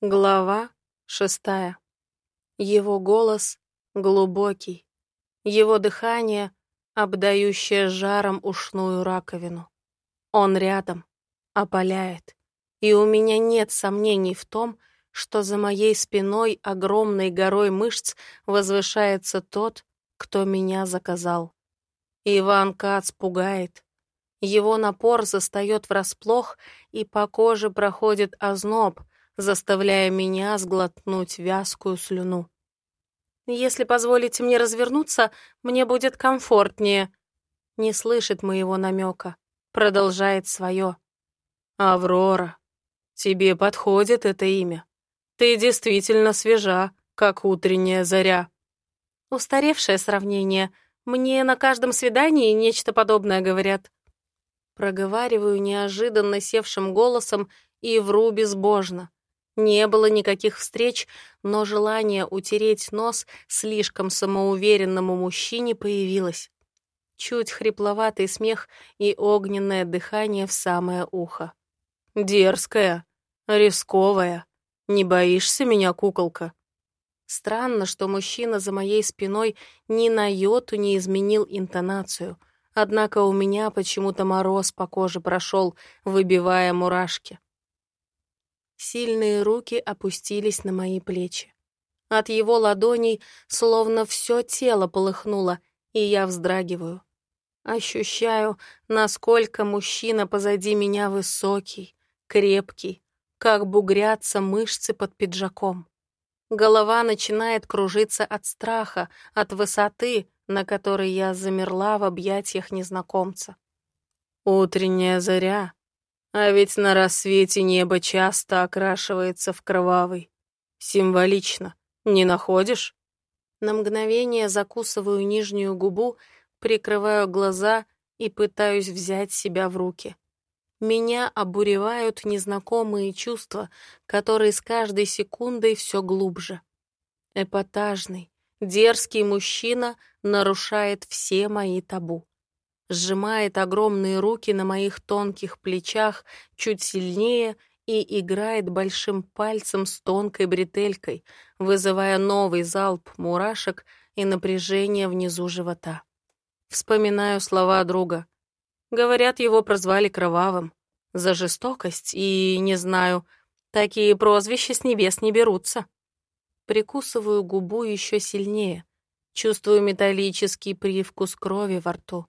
Глава шестая. Его голос глубокий, его дыхание, обдающее жаром ушную раковину. Он рядом, опаляет, и у меня нет сомнений в том, что за моей спиной огромной горой мышц возвышается тот, кто меня заказал. Иван Кац пугает. Его напор застает врасплох, и по коже проходит озноб — заставляя меня сглотнуть вязкую слюну. «Если позволите мне развернуться, мне будет комфортнее». Не слышит моего намека, продолжает свое. «Аврора, тебе подходит это имя. Ты действительно свежа, как утренняя заря». Устаревшее сравнение. Мне на каждом свидании нечто подобное говорят. Проговариваю неожиданно севшим голосом и вру безбожно. Не было никаких встреч, но желание утереть нос слишком самоуверенному мужчине появилось. Чуть хрипловатый смех и огненное дыхание в самое ухо. «Дерзкая, рисковая. Не боишься меня, куколка?» Странно, что мужчина за моей спиной ни на йоту не изменил интонацию, однако у меня почему-то мороз по коже прошел, выбивая мурашки. Сильные руки опустились на мои плечи. От его ладоней словно все тело полыхнуло, и я вздрагиваю. Ощущаю, насколько мужчина позади меня высокий, крепкий, как бугрятся мышцы под пиджаком. Голова начинает кружиться от страха, от высоты, на которой я замерла в объятиях незнакомца. Утренняя заря а ведь на рассвете небо часто окрашивается в кровавый. Символично, не находишь? На мгновение закусываю нижнюю губу, прикрываю глаза и пытаюсь взять себя в руки. Меня обуревают незнакомые чувства, которые с каждой секундой все глубже. Эпатажный, дерзкий мужчина нарушает все мои табу сжимает огромные руки на моих тонких плечах чуть сильнее и играет большим пальцем с тонкой бретелькой, вызывая новый залп мурашек и напряжение внизу живота. Вспоминаю слова друга. Говорят, его прозвали Кровавым. За жестокость и, не знаю, такие прозвища с небес не берутся. Прикусываю губу еще сильнее. Чувствую металлический привкус крови во рту.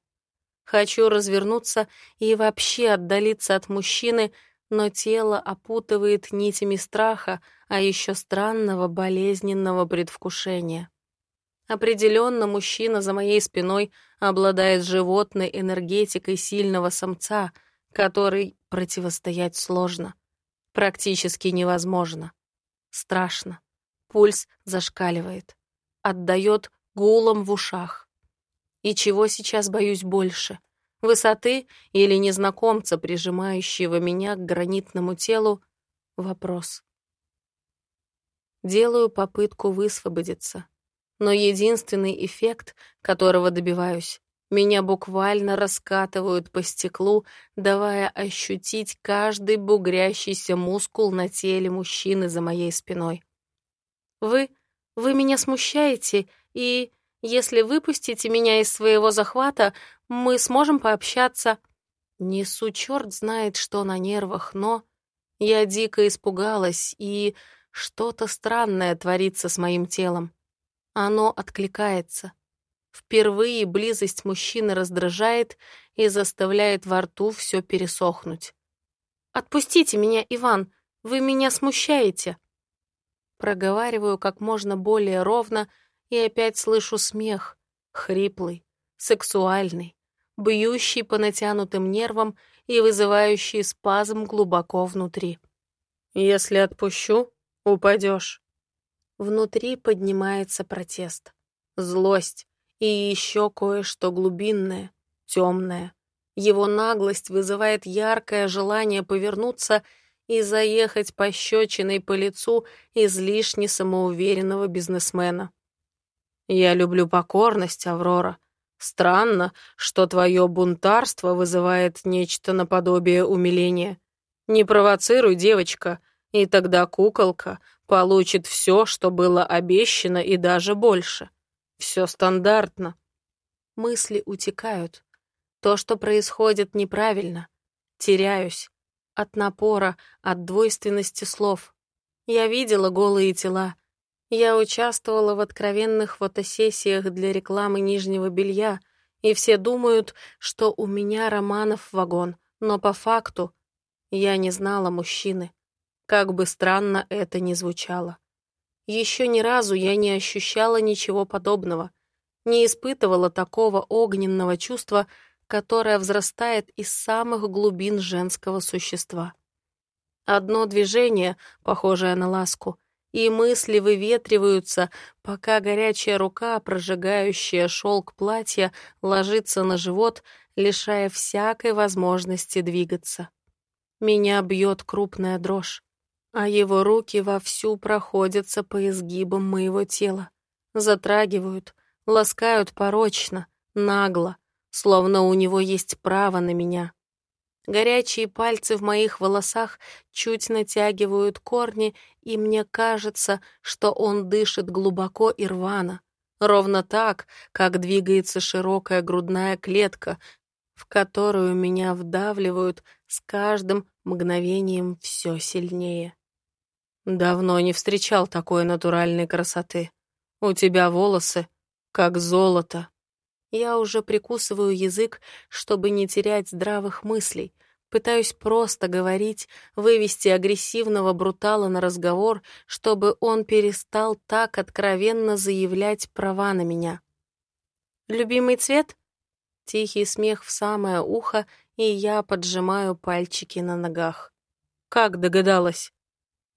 Хочу развернуться и вообще отдалиться от мужчины, но тело опутывает нитями страха, а еще странного болезненного предвкушения. Определенно мужчина за моей спиной обладает животной энергетикой сильного самца, который противостоять сложно, практически невозможно. Страшно. Пульс зашкаливает. Отдает гулом в ушах. И чего сейчас боюсь больше? Высоты или незнакомца, прижимающего меня к гранитному телу? Вопрос. Делаю попытку высвободиться. Но единственный эффект, которого добиваюсь, меня буквально раскатывают по стеклу, давая ощутить каждый бугрящийся мускул на теле мужчины за моей спиной. «Вы... вы меня смущаете, и если выпустите меня из своего захвата, мы сможем пообщаться. Несу черт знает что на нервах, но... Я дико испугалась, и что-то странное творится с моим телом. Оно откликается. Впервые близость мужчины раздражает и заставляет во рту все пересохнуть. «Отпустите меня, Иван, вы меня смущаете!» Проговариваю как можно более ровно, и опять слышу смех, хриплый, сексуальный, бьющий по натянутым нервам и вызывающий спазм глубоко внутри. «Если отпущу, упадешь». Внутри поднимается протест, злость и еще кое-что глубинное, темное. Его наглость вызывает яркое желание повернуться и заехать пощечиной по лицу излишне самоуверенного бизнесмена. Я люблю покорность, Аврора. Странно, что твое бунтарство вызывает нечто наподобие умиления. Не провоцируй, девочка. И тогда куколка получит все, что было обещано, и даже больше. Все стандартно. Мысли утекают. То, что происходит, неправильно. Теряюсь. От напора, от двойственности слов. Я видела голые тела. Я участвовала в откровенных фотосессиях для рекламы нижнего белья, и все думают, что у меня романов вагон, но по факту я не знала мужчины. Как бы странно это ни звучало. Еще ни разу я не ощущала ничего подобного, не испытывала такого огненного чувства, которое взрастает из самых глубин женского существа. Одно движение, похожее на ласку, и мысли выветриваются, пока горячая рука, прожигающая шелк платья, ложится на живот, лишая всякой возможности двигаться. Меня бьет крупная дрожь а его руки вовсю проходятся по изгибам моего тела, затрагивают, ласкают порочно, нагло, словно у него есть право на меня. Горячие пальцы в моих волосах чуть натягивают корни, и мне кажется, что он дышит глубоко и рвано, ровно так, как двигается широкая грудная клетка, в которую меня вдавливают с каждым мгновением все сильнее. Давно не встречал такой натуральной красоты. У тебя волосы, как золото. Я уже прикусываю язык, чтобы не терять здравых мыслей. Пытаюсь просто говорить, вывести агрессивного брутала на разговор, чтобы он перестал так откровенно заявлять права на меня. «Любимый цвет?» Тихий смех в самое ухо, и я поджимаю пальчики на ногах. «Как догадалась?»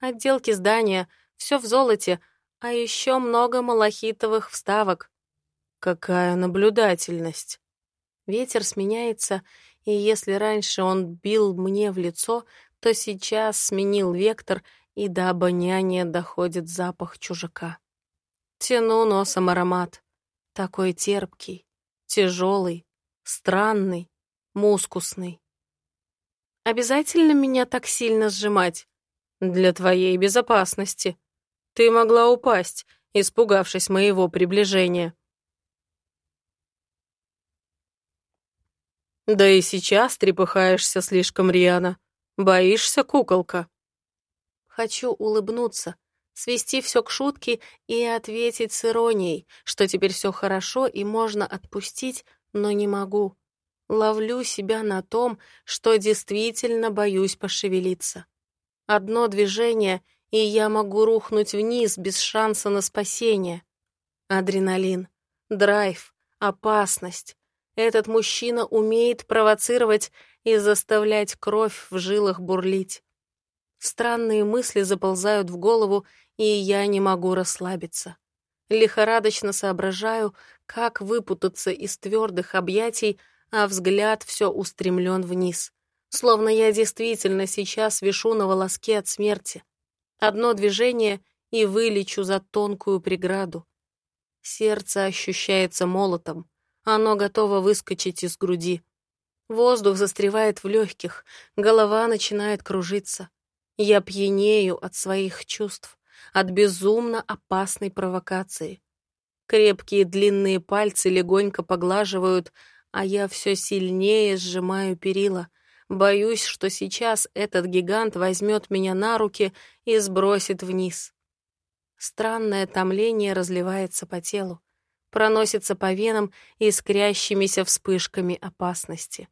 Отделки здания, все в золоте, а еще много малахитовых вставок. Какая наблюдательность. Ветер сменяется, и если раньше он бил мне в лицо, то сейчас сменил вектор, и до обоняния доходит запах чужака. Тяну носом аромат. Такой терпкий, тяжелый, странный, мускусный. Обязательно меня так сильно сжимать? Для твоей безопасности. Ты могла упасть, испугавшись моего приближения. Да и сейчас трепыхаешься слишком рьяно. Боишься, куколка? Хочу улыбнуться, свести все к шутке и ответить с иронией, что теперь все хорошо и можно отпустить, но не могу. Ловлю себя на том, что действительно боюсь пошевелиться. Одно движение, и я могу рухнуть вниз без шанса на спасение. Адреналин, драйв, опасность. Этот мужчина умеет провоцировать и заставлять кровь в жилах бурлить. Странные мысли заползают в голову, и я не могу расслабиться. Лихорадочно соображаю, как выпутаться из твердых объятий, а взгляд все устремлен вниз словно я действительно сейчас вишу на волоске от смерти. Одно движение — и вылечу за тонкую преграду. Сердце ощущается молотом, оно готово выскочить из груди. Воздух застревает в легких, голова начинает кружиться. Я пьянею от своих чувств, от безумно опасной провокации. Крепкие длинные пальцы легонько поглаживают, а я все сильнее сжимаю перила — Боюсь, что сейчас этот гигант возьмет меня на руки и сбросит вниз. Странное томление разливается по телу, проносится по венам искрящимися вспышками опасности.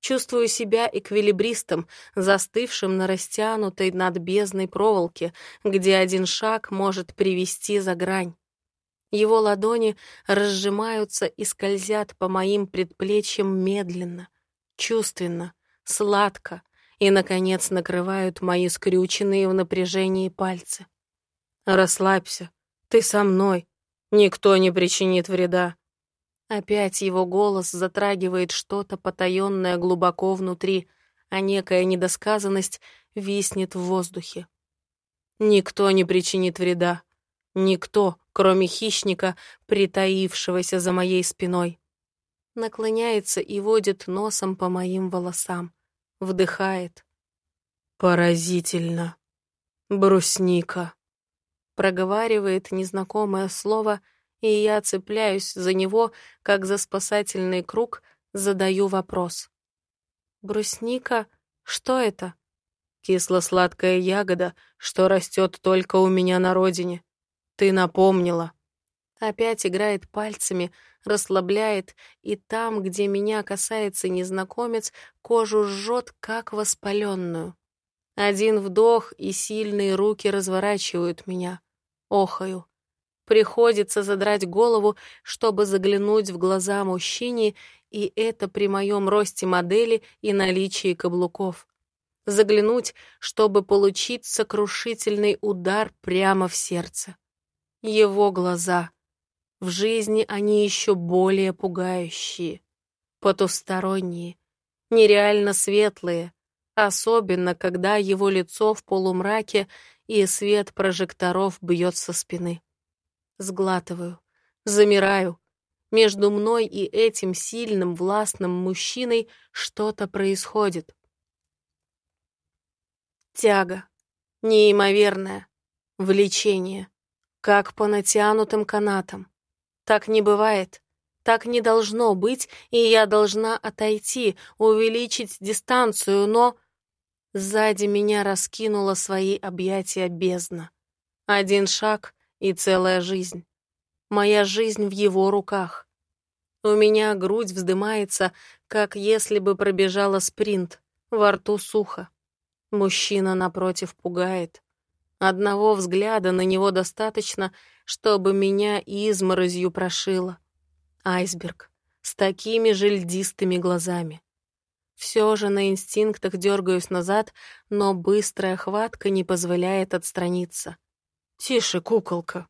Чувствую себя эквилибристом, застывшим на растянутой над бездной проволоке, где один шаг может привести за грань. Его ладони разжимаются и скользят по моим предплечьям медленно, чувственно, сладко и, наконец, накрывают мои скрюченные в напряжении пальцы. «Расслабься, ты со мной, никто не причинит вреда». Опять его голос затрагивает что-то потаенное глубоко внутри, а некая недосказанность виснет в воздухе. Никто не причинит вреда. Никто, кроме хищника, притаившегося за моей спиной. Наклоняется и водит носом по моим волосам вдыхает. Поразительно. «Брусника», — проговаривает незнакомое слово, и я цепляюсь за него, как за спасательный круг, задаю вопрос. «Брусника? Что это?» «Кисло-сладкая ягода, что растет только у меня на родине. Ты напомнила». Опять играет пальцами, расслабляет, и там, где меня касается незнакомец, кожу жжет, как воспаленную. Один вдох, и сильные руки разворачивают меня. Охаю. Приходится задрать голову, чтобы заглянуть в глаза мужчине, и это при моем росте модели и наличии каблуков. Заглянуть, чтобы получить сокрушительный удар прямо в сердце. Его глаза — в жизни они еще более пугающие, потусторонние, нереально светлые, особенно когда его лицо в полумраке и свет прожекторов бьет со спины. Сглатываю, замираю. Между мной и этим сильным, властным мужчиной что-то происходит. Тяга, неимоверное, влечение, как по натянутым канатам. Так не бывает. Так не должно быть, и я должна отойти, увеличить дистанцию, но... Сзади меня раскинула свои объятия бездна. Один шаг и целая жизнь. Моя жизнь в его руках. У меня грудь вздымается, как если бы пробежала спринт. Во рту сухо. Мужчина напротив пугает. Одного взгляда на него достаточно, чтобы меня изморозью прошило. Айсберг с такими же льдистыми глазами. Все же на инстинктах дергаюсь назад, но быстрая хватка не позволяет отстраниться. «Тише, куколка!»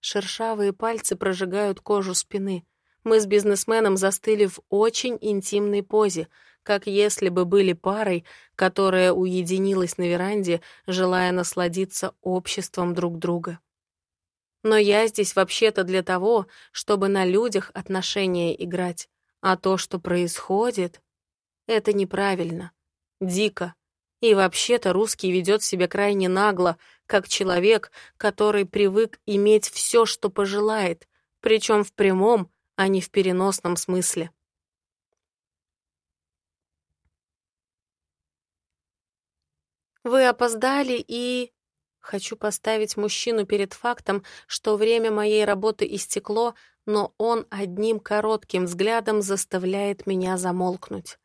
Шершавые пальцы прожигают кожу спины. Мы с бизнесменом застыли в очень интимной позе, как если бы были парой, которая уединилась на веранде, желая насладиться обществом друг друга. Но я здесь вообще-то для того, чтобы на людях отношения играть. А то, что происходит, это неправильно, дико. И вообще-то русский ведет себя крайне нагло, как человек, который привык иметь все, что пожелает, причем в прямом, а не в переносном смысле. «Вы опоздали и...» Хочу поставить мужчину перед фактом, что время моей работы истекло, но он одним коротким взглядом заставляет меня замолкнуть.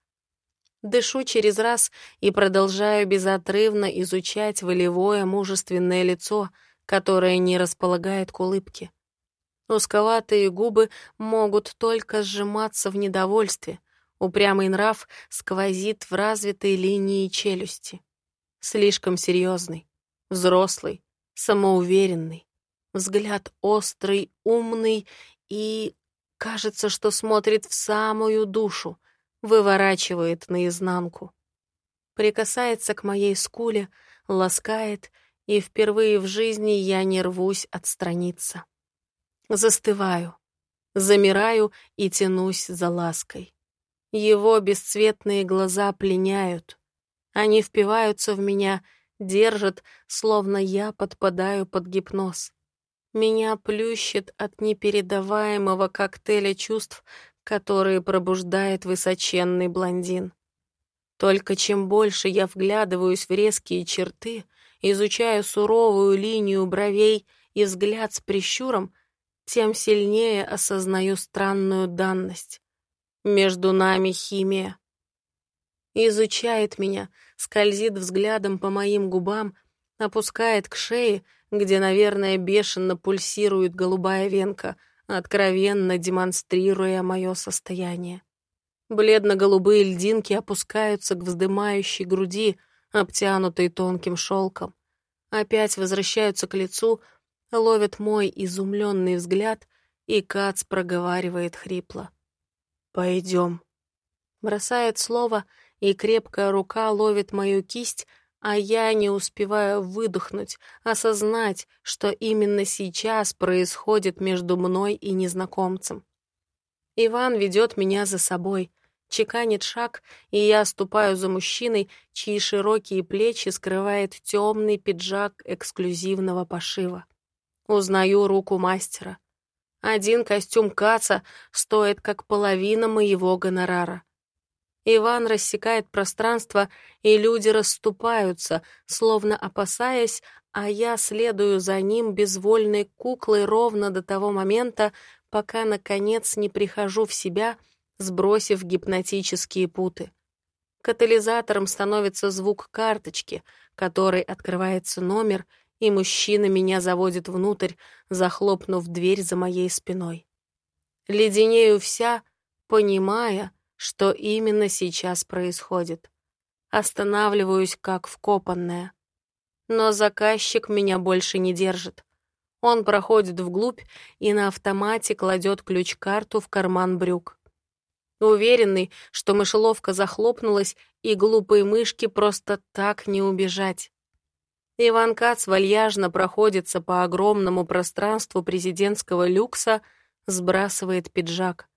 Дышу через раз и продолжаю безотрывно изучать волевое мужественное лицо, которое не располагает к улыбке. Узковатые губы могут только сжиматься в недовольстве, упрямый нрав сквозит в развитой линии челюсти. Слишком серьезный взрослый, самоуверенный, взгляд острый, умный и, кажется, что смотрит в самую душу, выворачивает наизнанку. Прикасается к моей скуле, ласкает, и впервые в жизни я не рвусь отстраниться. Застываю, замираю и тянусь за лаской. Его бесцветные глаза пленяют. Они впиваются в меня держит, словно я подпадаю под гипноз. Меня плющит от непередаваемого коктейля чувств, которые пробуждает высоченный блондин. Только чем больше я вглядываюсь в резкие черты, изучаю суровую линию бровей и взгляд с прищуром, тем сильнее осознаю странную данность. Между нами химия. Изучает меня, скользит взглядом по моим губам, опускает к шее, где, наверное, бешено пульсирует голубая венка, откровенно демонстрируя мое состояние. Бледно-голубые льдинки опускаются к вздымающей груди, обтянутой тонким шелком. Опять возвращаются к лицу, ловят мой изумленный взгляд, и Кац проговаривает хрипло. «Пойдем». Бросает слово — и крепкая рука ловит мою кисть, а я не успеваю выдохнуть, осознать, что именно сейчас происходит между мной и незнакомцем. Иван ведет меня за собой, чеканит шаг, и я ступаю за мужчиной, чьи широкие плечи скрывает темный пиджак эксклюзивного пошива. Узнаю руку мастера. Один костюм каца стоит как половина моего гонорара. Иван рассекает пространство, и люди расступаются, словно опасаясь, а я следую за ним безвольной куклой ровно до того момента, пока, наконец, не прихожу в себя — сбросив гипнотические путы. Катализатором становится звук карточки, которой открывается номер, и мужчина меня заводит внутрь, захлопнув дверь за моей спиной. Леденею вся, понимая, что именно сейчас происходит. Останавливаюсь, как вкопанная. Но заказчик меня больше не держит. Он проходит вглубь и на автомате кладет ключ-карту в карман брюк уверенный, что мышеловка захлопнулась, и глупые мышки просто так не убежать. Иван Кац вальяжно проходится по огромному пространству президентского люкса, сбрасывает пиджак.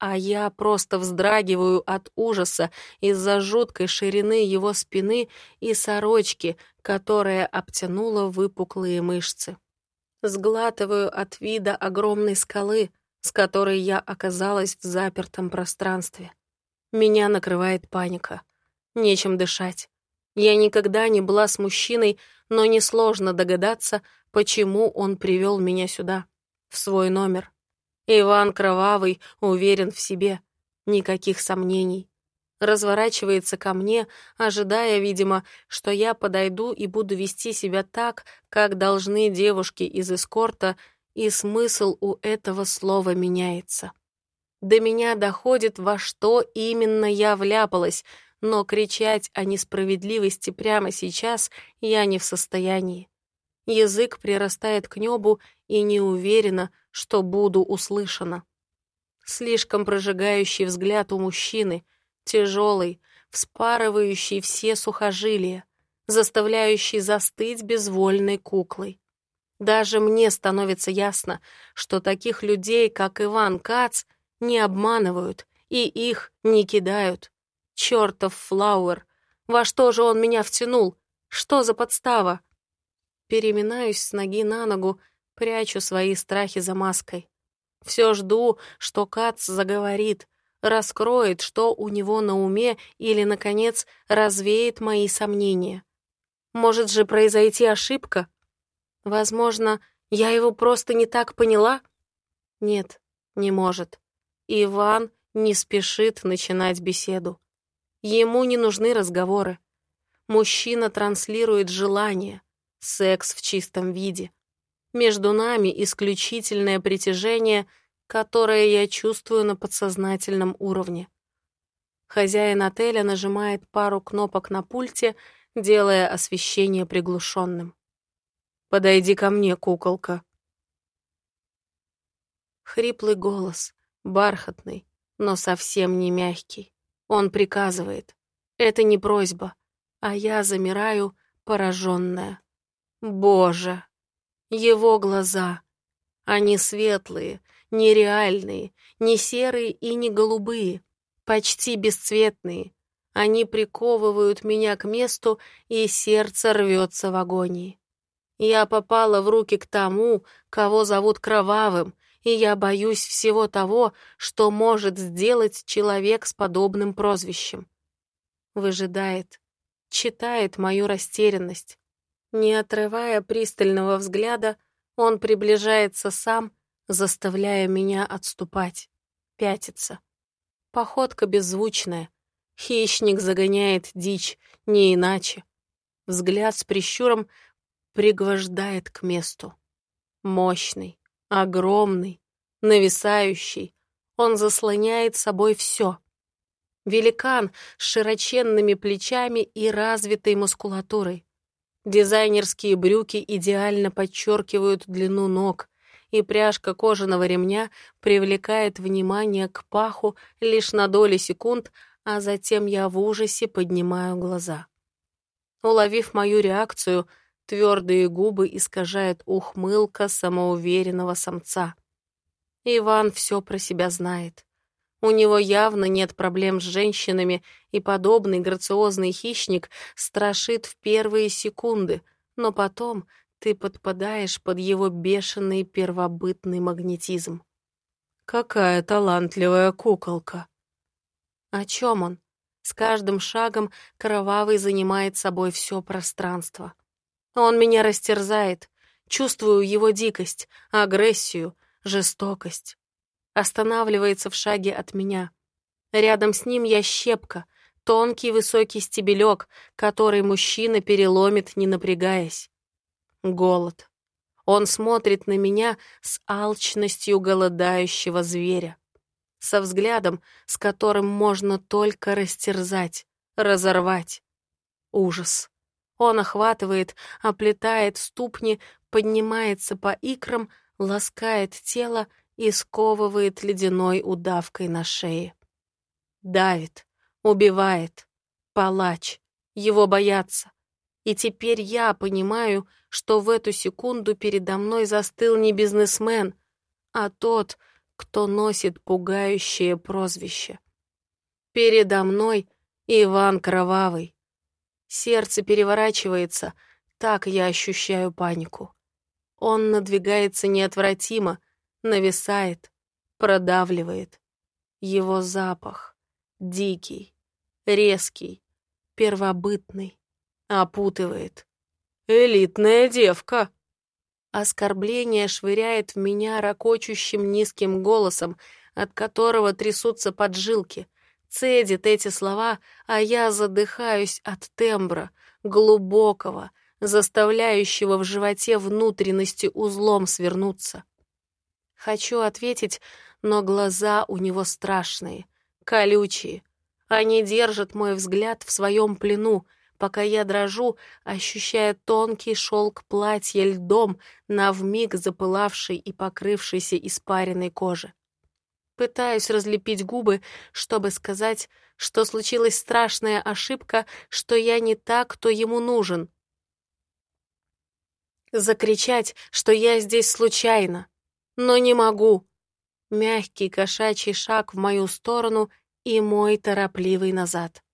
А я просто вздрагиваю от ужаса из-за жуткой ширины его спины и сорочки, которая обтянула выпуклые мышцы. Сглатываю от вида огромной скалы, с которой я оказалась в запертом пространстве. Меня накрывает паника. Нечем дышать. Я никогда не была с мужчиной, но несложно догадаться, почему он привел меня сюда, в свой номер. Иван Кровавый уверен в себе. Никаких сомнений. Разворачивается ко мне, ожидая, видимо, что я подойду и буду вести себя так, как должны девушки из эскорта, и смысл у этого слова меняется. До меня доходит, во что именно я вляпалась, но кричать о несправедливости прямо сейчас я не в состоянии. Язык прирастает к небу и не уверена, что буду услышана. Слишком прожигающий взгляд у мужчины, тяжелый, вспарывающий все сухожилия, заставляющий застыть безвольной куклой. Даже мне становится ясно, что таких людей, как Иван Кац, не обманывают и их не кидают. Чёртов Флауэр! Во что же он меня втянул? Что за подстава? Переминаюсь с ноги на ногу, прячу свои страхи за маской. Все жду, что Кац заговорит, раскроет, что у него на уме, или, наконец, развеет мои сомнения. Может же произойти ошибка, Возможно, я его просто не так поняла? Нет, не может. Иван не спешит начинать беседу. Ему не нужны разговоры. Мужчина транслирует желание, секс в чистом виде. Между нами исключительное притяжение, которое я чувствую на подсознательном уровне. Хозяин отеля нажимает пару кнопок на пульте, делая освещение приглушенным. Подойди ко мне, куколка. Хриплый голос, бархатный, но совсем не мягкий. Он приказывает. Это не просьба, а я замираю, пораженная. Боже! Его глаза. Они светлые, нереальные, не серые и не голубые, почти бесцветные. Они приковывают меня к месту, и сердце рвется в агонии. Я попала в руки к тому, кого зовут Кровавым, и я боюсь всего того, что может сделать человек с подобным прозвищем. Выжидает, читает мою растерянность. Не отрывая пристального взгляда, он приближается сам, заставляя меня отступать, пятиться. Походка беззвучная. Хищник загоняет дичь, не иначе. Взгляд с прищуром пригвождает к месту. Мощный, огромный, нависающий, он заслоняет собой все. Великан с широченными плечами и развитой мускулатурой. Дизайнерские брюки идеально подчеркивают длину ног, и пряжка кожаного ремня привлекает внимание к паху лишь на доли секунд, а затем я в ужасе поднимаю глаза. Уловив мою реакцию, Твердые губы искажает ухмылка самоуверенного самца. Иван все про себя знает. У него явно нет проблем с женщинами, и подобный грациозный хищник страшит в первые секунды, но потом ты подпадаешь под его бешеный первобытный магнетизм. Какая талантливая куколка. О чем он? С каждым шагом кровавый занимает собой все пространство. Он меня растерзает. Чувствую его дикость, агрессию, жестокость. Останавливается в шаге от меня. Рядом с ним я щепка, тонкий высокий стебелек, который мужчина переломит, не напрягаясь. Голод. Он смотрит на меня с алчностью голодающего зверя. Со взглядом, с которым можно только растерзать, разорвать. Ужас. Он охватывает, оплетает ступни, поднимается по икрам, ласкает тело и сковывает ледяной удавкой на шее. Давит, убивает, палач, его боятся. И теперь я понимаю, что в эту секунду передо мной застыл не бизнесмен, а тот, кто носит пугающее прозвище. Передо мной Иван Кровавый. Сердце переворачивается, так я ощущаю панику. Он надвигается неотвратимо, нависает, продавливает. Его запах дикий, резкий, первобытный, опутывает. «Элитная девка!» Оскорбление швыряет в меня ракочущим низким голосом, от которого трясутся поджилки. Цедит эти слова, а я задыхаюсь от тембра, глубокого, заставляющего в животе внутренности узлом свернуться. Хочу ответить, но глаза у него страшные, колючие. Они держат мой взгляд в своем плену, пока я дрожу, ощущая тонкий шелк платья льдом на вмиг запылавшей и покрывшейся испаренной кожи. Пытаюсь разлепить губы, чтобы сказать, что случилась страшная ошибка, что я не та, кто ему нужен. Закричать, что я здесь случайно, но не могу. Мягкий кошачий шаг в мою сторону и мой торопливый назад.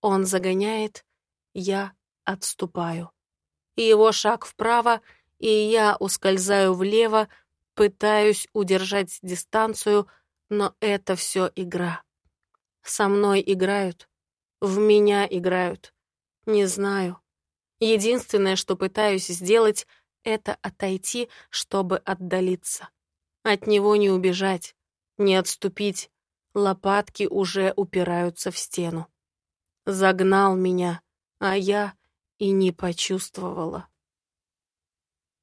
Он загоняет, я отступаю. Его шаг вправо, и я ускользаю влево, пытаюсь удержать дистанцию, но это все игра. Со мной играют, в меня играют. Не знаю. Единственное, что пытаюсь сделать, это отойти, чтобы отдалиться. От него не убежать, не отступить. Лопатки уже упираются в стену. Загнал меня, а я и не почувствовала.